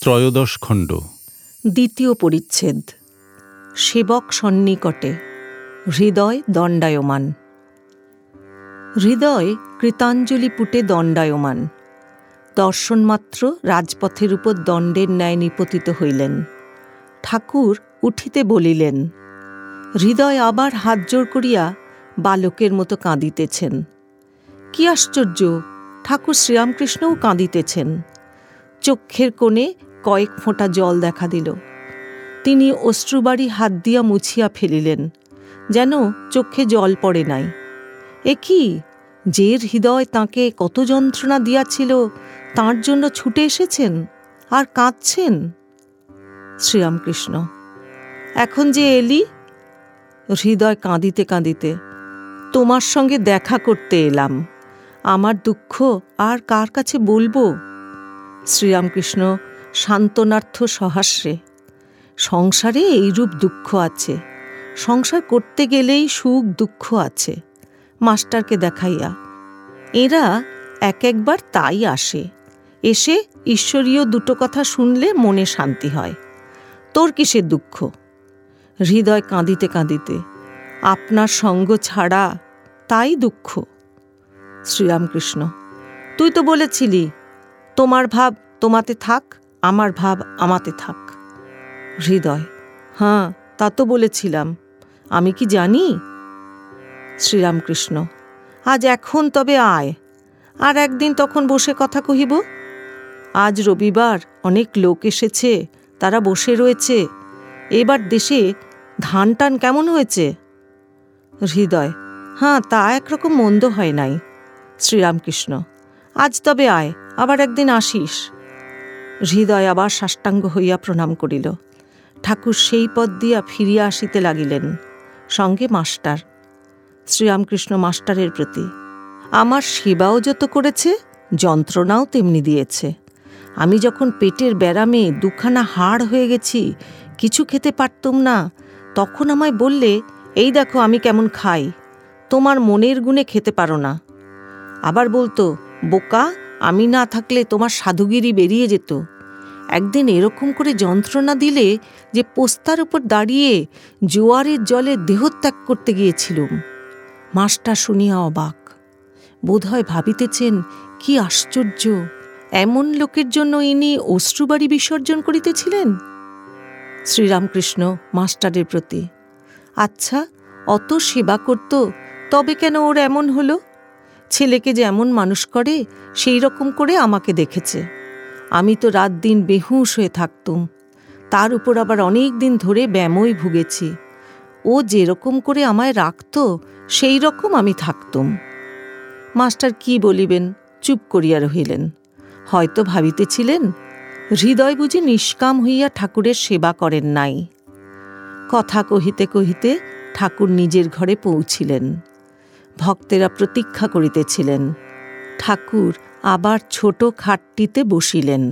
ত্রয়োদশ খণ্ড। দ্বিতীয় পরিচ্ছেদ। সেবক সন্নিকটে। হৃদয় দণ্ডায়মান। হৃদয় কৃতাঞ্জলি পুটে দণ্ডায়মান। দর্শনমাত্র রাজপথের উপর দণ্ডের ন্যায় নিপতিত হইলেন। ঠাকুর উঠিতে বলিলেন, হৃদয় আবার হাত জোর করিয়া বালকের মতো কাঁদিতেছেন। কি আশ্চর্য! ঠাকুর শ্রীরামকৃষ্ণও কাঁদিতেছেন। চক্ষের কোণে কয়েক ফোঁটা জল দেখা দিল। তিনি অশ্রুবাড়ি হাত দিয়া মুছিয়া ফেলিলেন, যেন চোখে জল পড়ে নাই। এ কি? জের হৃদয় তাকে কত যন্ত্রণা দিয়াছিল, তার জন্য ছুটে এসেছেন আর কাঁদছেন? শ্রীরামকৃষ্ণ, এখন যে এলি? হৃদয় কাঁদিতে কাঁদিতে, তোমার সঙ্গে দেখা করতে এলাম। আমার দুঃখ আর কার কাছে বলব? শ্রীরামকৃষ্ণ শান্তনার্থ সহাস্যে সংসারে এইরূপ দুঃখ আছে। সংসার করতে গেলেই সুখ দুঃখ আছে, মাস্টারকে দেখাইয়া। এরা এক একবার তাই আসে। এসে ঈশ্বরীয় দুটো কথা শুনলে মনে শান্তি হয়। তোর কিসের দুঃখ? হৃদয় কাঁদিতে কাঁদিতে, আপনার সঙ্গ ছাড়া তাই দুঃখ? শ্রীরামকৃষ্ণ, তুই তো বলেছিলি, তোমার ভাব তোমাতে থাক আমার ভাব আমাতে থাক। হৃদয় হ্যাঁ তা তো বলেছিলাম। আমি কি জানি? শ্রীরামকৃষ্ণ, আজ এখন তবে আয়। আর একদিন তখন বসে কথা কহিব। আজ রবিবার, অনেক লোক এসেছে, তারা বসে রয়েছে। এবার দেশে ধান টান কেমন হয়েছে? হৃদয় হ্যাঁ তা একরকম মন্দ হয় নাই। শ্রীরামকৃষ্ণ, আজ তবে আয়, আবার একদিন আসিস। হৃদয় আবার সাষ্টাঙ্গ হইয়া প্রণাম করিল। ঠাকুর সেই পথ দিয়া ফিরিয়া আসিতে লাগিলেন, সঙ্গে মাস্টার। শ্রীরামকৃষ্ণ মাস্টারের প্রতি, আমার সেবাও যত করেছে, যন্ত্রণাও তেমনি দিয়েছে। আমি যখন পেটের ব্যারামে দুখানা হাড় হয়ে গেছি, কিছু খেতে পারতুম না, তখন আমায় বললে, এই দেখো আমি কেমন খাই, তোমার মনের গুণে খেতে পারো না। আবার বলতো, বোকা আমি না থাকলে তোমার সাধুগিরি বেরিয়ে যেত। একদিন এরকম করে যন্ত্রণা দিলে যে পোস্তার উপর দাঁড়িয়ে জোয়ারের জলে দেহত্যাগ করতে গিয়েছিলুম। মাস্টার শুনিয়া অবাক। বোধহয় ভাবিতেছেন, কি আশ্চর্য! এমন লোকের জন্য ইনি অশ্রুবাড়ি বিসর্জন করিতেছিলেন? শ্রীরামকৃষ্ণ মাস্টারের প্রতি আচ্ছা অত সেবা করত, তবে কেন ওর এমন হলো? ছেলেকে যেমন মানুষ করে, সেই রকম করে আমাকে দেখেছে। আমি তো রাত দিন বেহুশ হয়ে থাকতুম। তার উপর আবার অনেক দিন ধরে ব্যামই ভুগেছি। ও যেরকম করে আমায় রাখত, সেই রকম আমি থাকতুম। মাস্টার কি বলিবেন? চুপ করিয়া রহিলেন। হয়তো ভাবিতেছিলেন, হৃদয় বুঝি নিষ্কাম হইয়া ঠাকুরের সেবা করেন নাই। কথা কহিতে কহিতে ঠাকুর নিজের ঘরে পৌঁছিলেন। ভক্তেরা প্রতীক্ষা করিতেছিলেন। ঠাকুর আবার ছোট খাটটিতে বসিলেন।